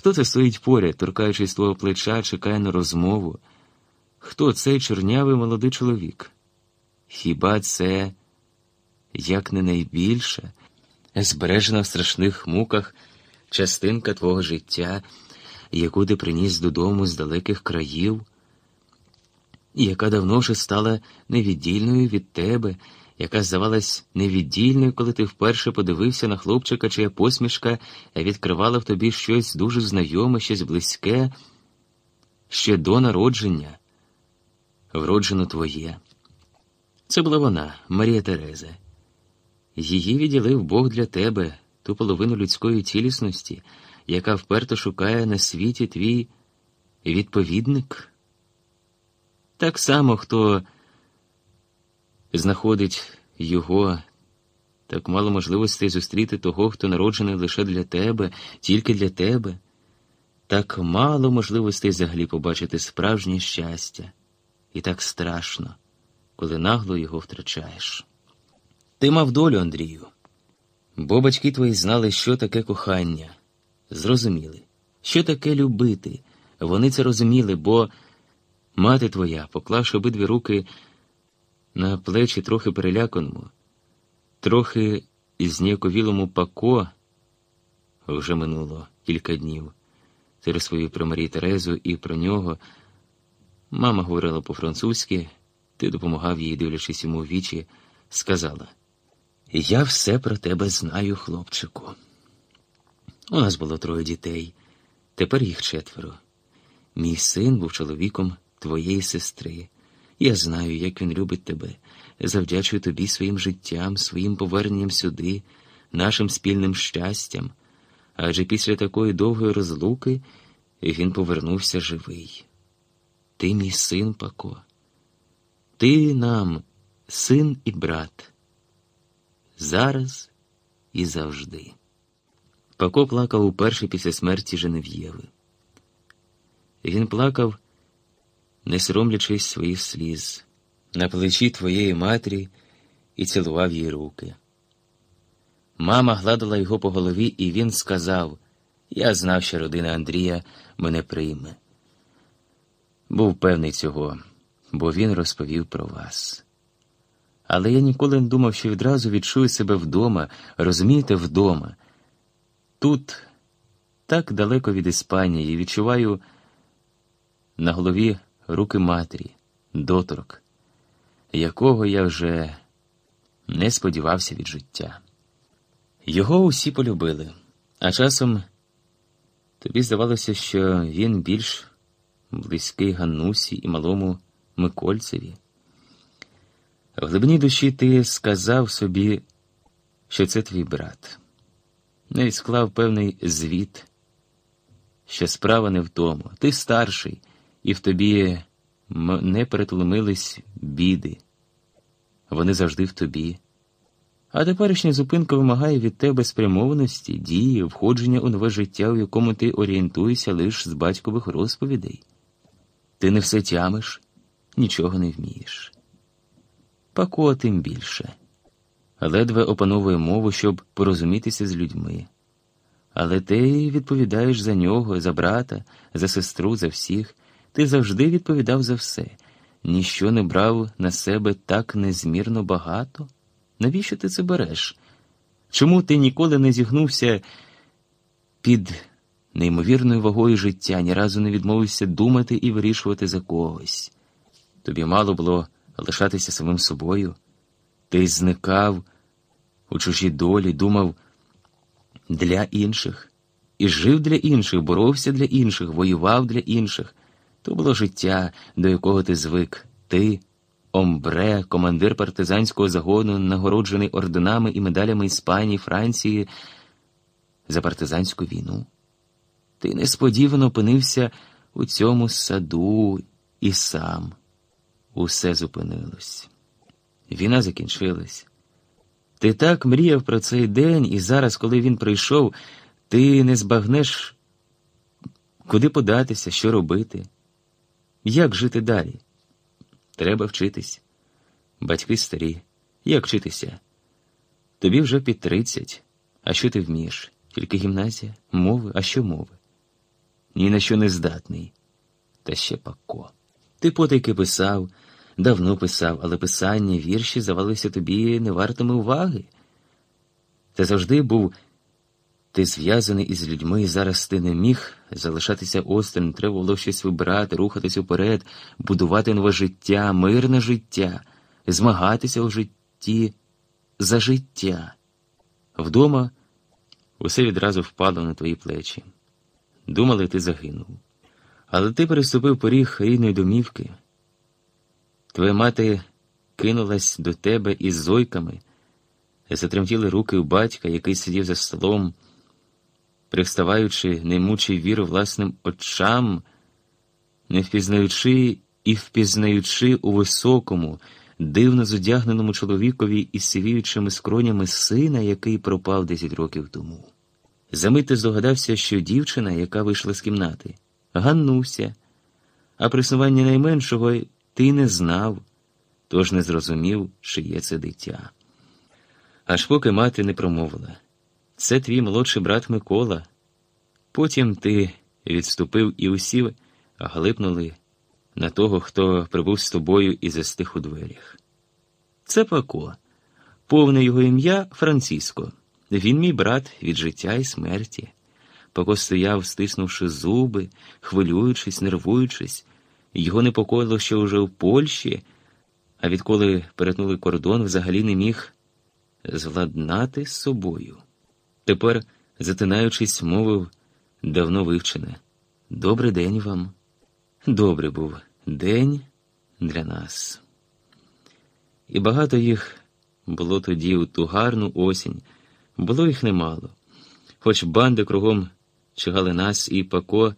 Хто це стоїть поряд, торкаючись твого плеча, чекає на розмову? Хто цей чорнявий молодий чоловік? Хіба це, як не найбільше, збережена в страшних муках частинка твого життя, яку ти приніс додому з далеких країв, яка давно вже стала невіддільною від тебе, яка здавалась невіддільною, коли ти вперше подивився на хлопчика, чия посмішка відкривала в тобі щось дуже знайоме, щось близьке, ще до народження, вроджено твоє. Це була вона, Марія Тереза. Її відділив Бог для тебе, ту половину людської цілісності, яка вперто шукає на світі твій відповідник. Так само, хто знаходить його, так мало можливостей зустріти того, хто народжений лише для тебе, тільки для тебе, так мало можливостей взагалі побачити справжнє щастя, і так страшно, коли нагло його втрачаєш. Ти мав долю, Андрію, бо батьки твої знали, що таке кохання, зрозуміли, що таке любити. Вони це розуміли, бо мати твоя, поклавши обидві руки на плечі трохи переляканому, трохи зніяковілому пако, вже минуло кілька днів. Ти розповів про Марію Терезу і про нього. Мама говорила по-французьки, ти допомагав їй, дивлячись йому в вічі, сказала: Я все про тебе знаю, хлопчику. У нас було троє дітей, тепер їх четверо. Мій син був чоловіком твоєї сестри. Я знаю, як він любить тебе, завдячую тобі своїм життям, своїм поверненням сюди, нашим спільним щастям. Адже після такої довгої розлуки він повернувся живий. Ти мій син Пако, ти нам син і брат. Зараз і завжди. Пако плакав уперше після смерті Женев'єви. Він плакав не соромлячись своїх сліз, на плечі твоєї матері і цілував їй руки. Мама гладила його по голові, і він сказав: Я знав, що родина Андрія мене прийме. Був певний цього, бо він розповів про вас. Але я ніколи не думав, що відразу відчую себе вдома, розумієте, вдома. Тут, так далеко від Іспанії, відчуваю на голові руки матері, доторк, якого я вже не сподівався від життя. Його усі полюбили, а часом тобі здавалося, що він більш близький Ганнусі і малому Микольцеві. В глибині душі ти сказав собі, що це твій брат, навіть склав певний звіт, що справа не в тому. Ти старший і в тобі не перетлумились біди. Вони завжди в тобі. А теперішня зупинка вимагає від тебе спрямованості, дії, входження у нове життя, у якому ти орієнтуєшся лише з батькових розповідей. Ти не все тямиш, нічого не вмієш. Пако тим більше. Ледве опановує мову, щоб порозумітися з людьми. Але ти відповідаєш за нього, за брата, за сестру, за всіх. Ти завжди відповідав за все, ніщо не брав на себе так незмірно багато. Навіщо ти це береш? Чому ти ніколи не зігнувся під неймовірною вагою життя, ні разу не відмовився думати і вирішувати за когось? Тобі мало було лишатися самим собою, ти зникав у чужій долі, думав для інших, і жив для інших, боровся для інших, воював для інших. То було життя, до якого ти звик. Ти, Омбре, командир партизанського загону, нагороджений орденами і медалями Іспанії, Франції за партизанську війну. Ти несподівано опинився у цьому саду і сам. Усе зупинилось. Війна закінчилась. Ти так мріяв про цей день, і зараз, коли він прийшов, ти не збагнеш, куди податися, що робити. Як жити далі? Треба вчитись. Батьки старі. Як вчитися? Тобі вже під тридцять. А що ти вмієш? Тільки гімназія, мови, а що мови? ні на що не здатний. Та ще пако. Ти потайки писав, давно писав, але писання, вірші здавалися тобі невартими уваги. Ти завжди був ти зв'язаний із людьми, і зараз ти не міг залишатися осторонь, треба було щось вибирати, рухатись уперед, будувати нове життя, мирне життя, змагатися у житті за життя. Вдома усе відразу впало на твої плечі. Думали, ти загинув. Але ти переступив поріг рідної домівки. Твоя мати кинулась до тебе із зойками, затремтіли руки у батька, який сидів за столом, приставаючи, не мучив віру власним очам, не впізнаючи і впізнаючи у високому, дивно зодягненому чоловікові із сивіючими скронями сина, який пропав десять років тому. Замить ти здогадався, що дівчина, яка вийшла з кімнати, Ганнуся, а приснування найменшого ти не знав, тож не зрозумів, чиє це дитя. Аж поки мати не промовила це твій молодший брат Микола. Потім ти відступив і усі глипнули на того, хто прибув з тобою і застиг у дверях. Це Пако, повне його ім'я Франциско. Він мій брат від життя і смерті. Пако стояв, стиснувши зуби, хвилюючись, нервуючись, його непокоїло, що вже в Польщі, а відколи перетнули кордон, взагалі не міг зладнати з собою. Тепер, затинаючись, мовив давно вивчене. Добрий день вам. Добрий був день для нас. І багато їх було тоді у ту гарну осінь, було їх немало, хоч банди кругом чигали нас, і Пако